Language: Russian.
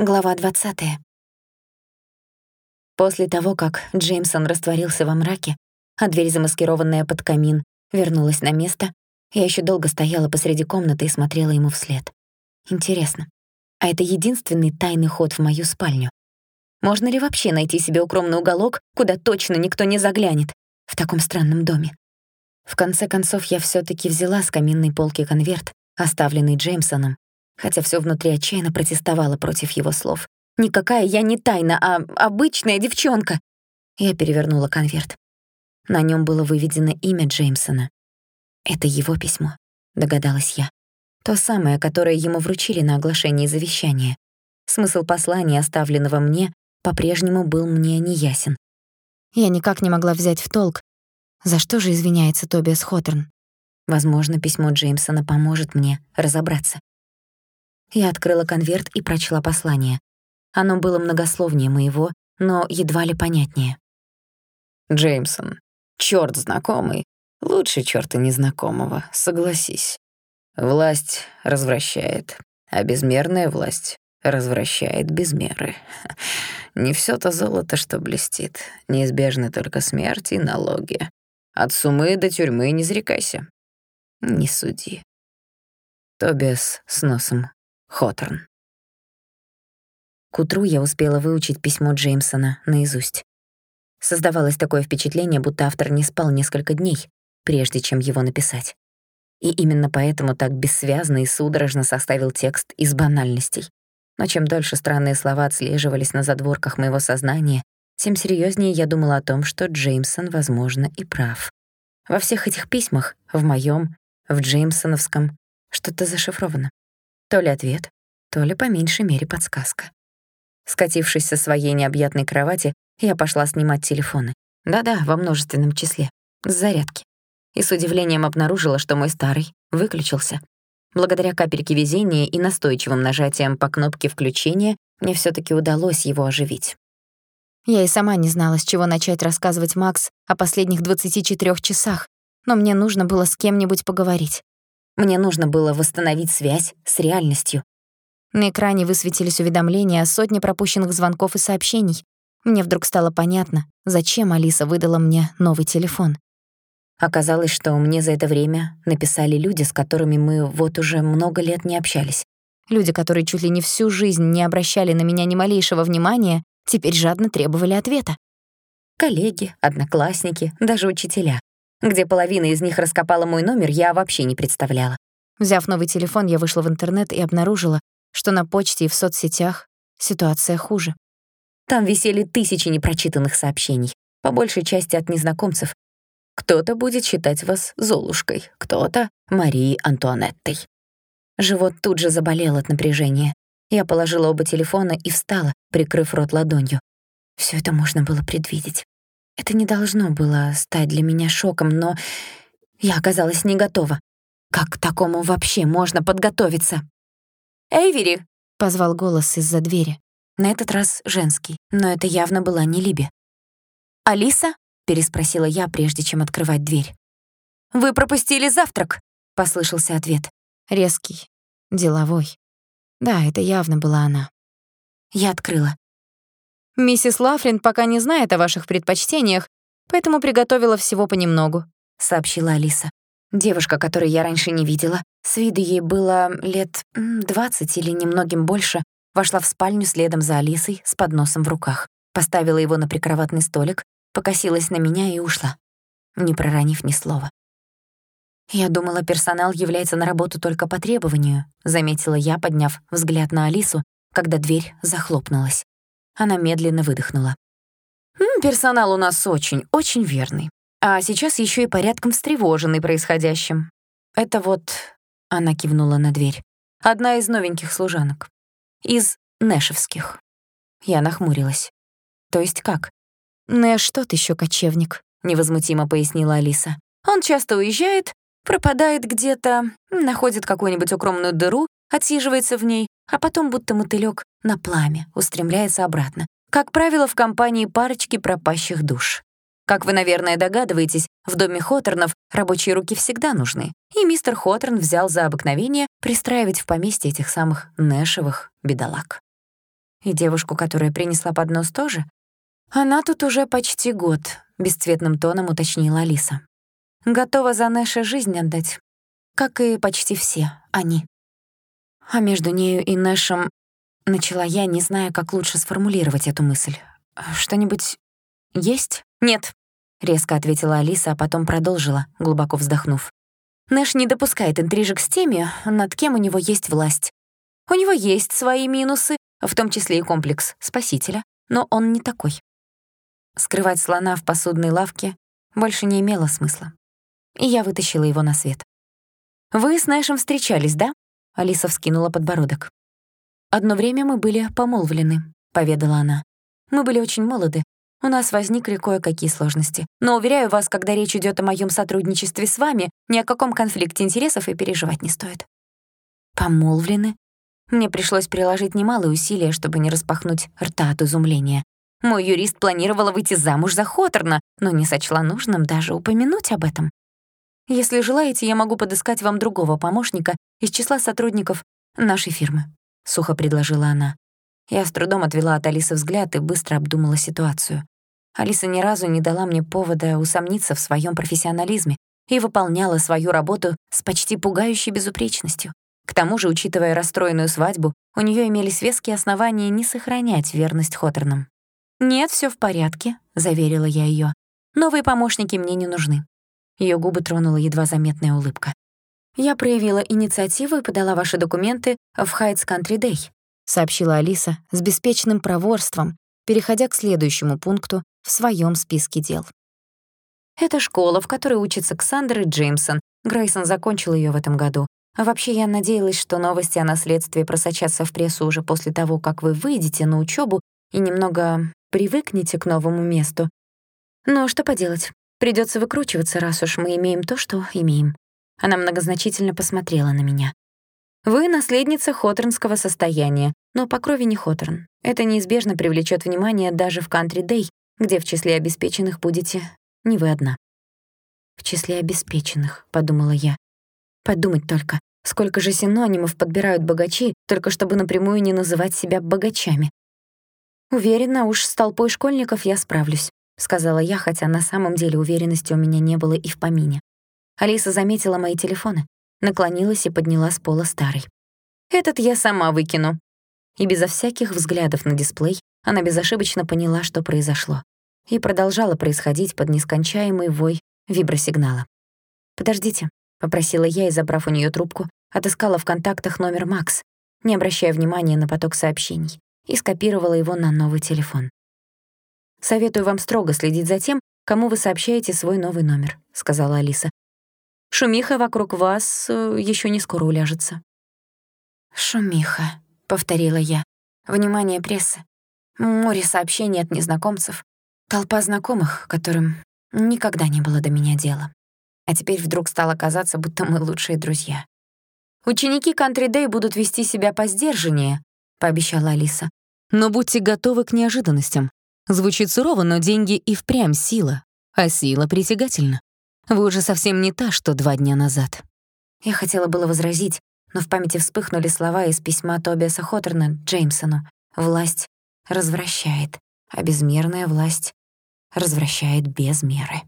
Глава 20. После того, как Джеймсон растворился во мраке, а дверь, замаскированная под камин, вернулась на место, я ещё долго стояла посреди комнаты и смотрела ему вслед. Интересно, а это единственный тайный ход в мою спальню? Можно ли вообще найти себе укромный уголок, куда точно никто не заглянет в таком странном доме? В конце концов, я всё-таки взяла с каминной полки конверт, оставленный Джеймсоном, хотя всё внутри отчаянно протестовало против его слов. «Никакая я не тайна, а обычная девчонка!» Я перевернула конверт. На нём было выведено имя Джеймсона. «Это его письмо», — догадалась я. То самое, которое ему вручили на оглашении завещания. Смысл послания, оставленного мне, по-прежнему был мне неясен. Я никак не могла взять в толк, за что же извиняется Тобиас Хоторн. Возможно, письмо Джеймсона поможет мне разобраться. Я открыла конверт и прочла послание. Оно было многословнее моего, но едва ли понятнее. «Джеймсон, чёрт знакомый, лучше чёрта незнакомого, согласись. Власть развращает, а безмерная власть развращает без меры. Не всё то золото, что блестит. Неизбежны только смерть и налоги. От сумы до тюрьмы не зрекайся. Не суди. Тобиас с носом Хоторн. К утру я успела выучить письмо Джеймсона наизусть. Создавалось такое впечатление, будто автор не спал несколько дней, прежде чем его написать. И именно поэтому так бессвязно и судорожно составил текст из банальностей. Но чем дольше странные слова отслеживались на задворках моего сознания, тем серьезнее я думала о том, что Джеймсон, возможно, и прав. Во всех этих письмах, в моем, в Джеймсоновском, что-то зашифровано. То ли ответ, то ли по меньшей мере подсказка. Скатившись со своей необъятной кровати, я пошла снимать телефоны. Да-да, во множественном числе. С зарядки. И с удивлением обнаружила, что мой старый выключился. Благодаря капельке везения и настойчивым нажатиям по кнопке включения мне всё таки удалось его оживить. Я и сама не знала, с чего начать рассказывать Макс о последних 24 часах, но мне нужно было с кем-нибудь поговорить. Мне нужно было восстановить связь с реальностью. На экране высветились уведомления о сотне пропущенных звонков и сообщений. Мне вдруг стало понятно, зачем Алиса выдала мне новый телефон. Оказалось, что мне за это время написали люди, с которыми мы вот уже много лет не общались. Люди, которые чуть ли не всю жизнь не обращали на меня ни малейшего внимания, теперь жадно требовали ответа. Коллеги, одноклассники, даже учителя. Где половина из них раскопала мой номер, я вообще не представляла. Взяв новый телефон, я вышла в интернет и обнаружила, что на почте и в соцсетях ситуация хуже. Там висели тысячи непрочитанных сообщений, по большей части от незнакомцев. Кто-то будет считать вас Золушкой, кто-то — Марией Антуанеттой. Живот тут же заболел от напряжения. Я положила оба телефона и встала, прикрыв рот ладонью. Всё это можно было предвидеть. Это не должно было стать для меня шоком, но я оказалась не готова. Как к такому вообще можно подготовиться? «Эйвери!» — позвал голос из-за двери. На этот раз женский, но это явно была не Либи. «Алиса?» — переспросила я, прежде чем открывать дверь. «Вы пропустили завтрак!» — послышался ответ. Резкий, деловой. Да, это явно была она. Я открыла. «Миссис Лафлин пока не знает о ваших предпочтениях, поэтому приготовила всего понемногу», — сообщила Алиса. Девушка, которую я раньше не видела, с виду ей было лет двадцать или немногим больше, вошла в спальню следом за Алисой с подносом в руках, поставила его на прикроватный столик, покосилась на меня и ушла, не проронив ни слова. «Я думала, персонал является на работу только по требованию», заметила я, подняв взгляд на Алису, когда дверь захлопнулась. Она медленно выдохнула. «Персонал у нас очень, очень верный. А сейчас ещё и порядком встревоженный происходящим. Это вот...» — она кивнула на дверь. «Одна из новеньких служанок. Из Нэшевских». Я нахмурилась. «То есть как?» «Нэш тот ещё кочевник», — невозмутимо пояснила Алиса. «Он часто уезжает, пропадает где-то, находит какую-нибудь укромную дыру, отсиживается в ней, а потом будто мотылёк на пламя устремляется обратно. Как правило, в компании парочки пропащих душ. Как вы, наверное, догадываетесь, в доме Хоторнов рабочие руки всегда нужны, и мистер Хоторн взял за обыкновение пристраивать в поместье этих самых Нэшевых бедолаг. И девушку, которая принесла поднос, тоже? Она тут уже почти год, бесцветным тоном уточнила Алиса. Готова за Нэша жизнь отдать, как и почти все они. А между нею и Нэшем начала я, не зная, как лучше сформулировать эту мысль. Что-нибудь есть? Нет, резко ответила Алиса, а потом продолжила, глубоко вздохнув. Нэш не допускает интрижек с теми, над кем у него есть власть. У него есть свои минусы, в том числе и комплекс спасителя, но он не такой. Скрывать слона в посудной лавке больше не имело смысла. И я вытащила его на свет. «Вы с Нэшем встречались, да?» Алиса вскинула подбородок. «Одно время мы были помолвлены», — поведала она. «Мы были очень молоды. У нас возникли кое-какие сложности. Но, уверяю вас, когда речь идет о моем сотрудничестве с вами, ни о каком конфликте интересов и переживать не стоит». «Помолвлены?» Мне пришлось приложить немалые усилия, чтобы не распахнуть рта от изумления. Мой юрист планировала выйти замуж за Хоторна, но не сочла нужным даже упомянуть об этом. Если желаете, я могу подыскать вам другого помощника из числа сотрудников нашей фирмы», — сухо предложила она. Я с трудом отвела от Алисы взгляд и быстро обдумала ситуацию. Алиса ни разу не дала мне повода усомниться в своем профессионализме и выполняла свою работу с почти пугающей безупречностью. К тому же, учитывая расстроенную свадьбу, у нее имелись веские основания не сохранять верность Хоторнам. «Нет, все в порядке», — заверила я ее. «Новые помощники мне не нужны». Ее губы тронула едва заметная улыбка. «Я проявила инициативу и подала ваши документы в Хайтс Country Day», сообщила Алиса с беспечным проворством, переходя к следующему пункту в своем списке дел. «Это школа, в которой учится Ксандер и Джеймсон. Грейсон закончил ее в этом году. А вообще, я надеялась, что новости о наследстве просочатся в прессу уже после того, как вы выйдете на учебу и немного привыкнете к новому месту. Но что поделать, придется выкручиваться, раз уж мы имеем то, что имеем. Она многозначительно посмотрела на меня. Вы наследница хоторнского состояния, но по крови не хоторн. Это неизбежно привлечет внимание даже в кантри-дэй, где в числе обеспеченных будете не вы одна. «В числе обеспеченных», — подумала я. Подумать только, Сколько же синонимов подбирают богачи, только чтобы напрямую не называть себя богачами. «Уверена, уж с толпой школьников я справлюсь», — сказала я, хотя на самом деле уверенности у меня не было и в помине. Алиса заметила мои телефоны, наклонилась и подняла с пола старый. «Этот я сама выкину». И безо всяких взглядов на дисплей она безошибочно поняла, что произошло. И продолжала происходить под нескончаемый вой вибросигнала. «Подождите», — попросила я и, забрав у нее трубку, отыскала в контактах номер Макс, не обращая внимания на поток сообщений, и скопировала его на новый телефон. «Советую вам строго следить за тем, кому вы сообщаете свой новый номер», — сказала Алиса. «Шумиха вокруг вас э, еще не скоро уляжется». «Шумиха», — повторила я. «Внимание прессы. Море сообщений от незнакомцев. Толпа знакомых, которым никогда не было до меня дела. А теперь вдруг стало казаться, будто мы лучшие друзья. «Ученики Day будут вести себя посдержаннее», — пообещала Алиса. «Но будьте готовы к неожиданностям. Звучит сурово, но деньги и впрямь сила, а сила притягательна. Вы уже совсем не та, что два дня назад». Я хотела было возразить, но в памяти вспыхнули слова из письма Тобиаса Хоторна Джеймсону. «Власть развращает, а безмерная власть развращает без меры».